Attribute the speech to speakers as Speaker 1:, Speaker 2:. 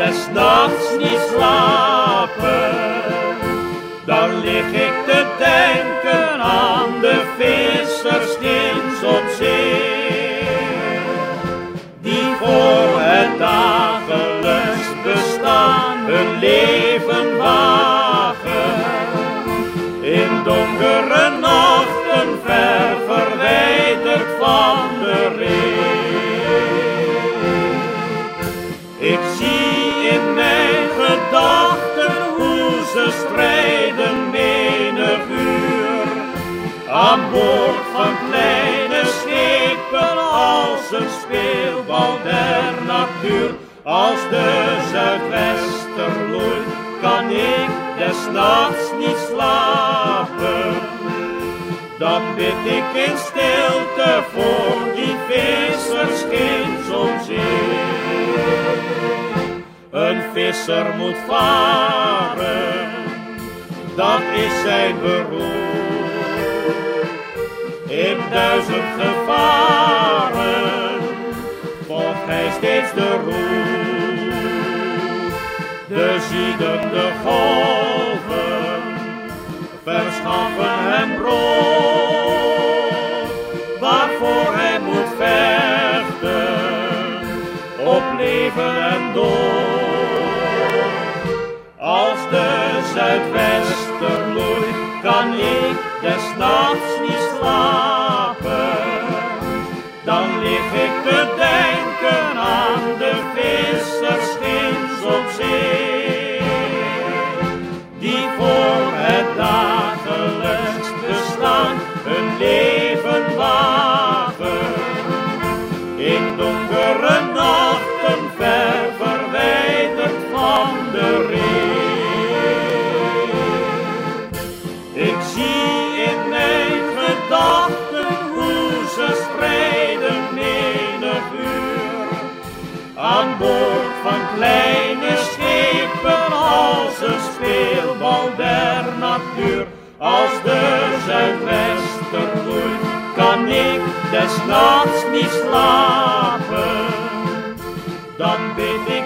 Speaker 1: des nachts niet slapen. Dan lig ik te denken aan de vissers ginds op zee. Die voor het dagelijks bestaan hun leven wagen. In donkere nachten ver verwijderd van de ree. Strijden menig uur. Aan boord van kleine schepen als een speelbal der natuur. Als de zuidwester loeit, kan ik des nachts niet slapen. Dan bid ik in stilte voor die vissers op zee. Een visser moet varen, dat is zijn beroep. In duizend gevaren volgt hij steeds de roep. De ziedende golven verschaffen hem brood, waarvoor hij moet vechten, op leven kan ik des nachts niet slapen. Dan lig ik te denken aan de vissers op zee. Die voor het dagelijks bestaan hun leven aan boord van kleine schepen als een speelbal der natuur. Als de zuidwester groeit, kan ik des nachts niet slapen. Dan ben ik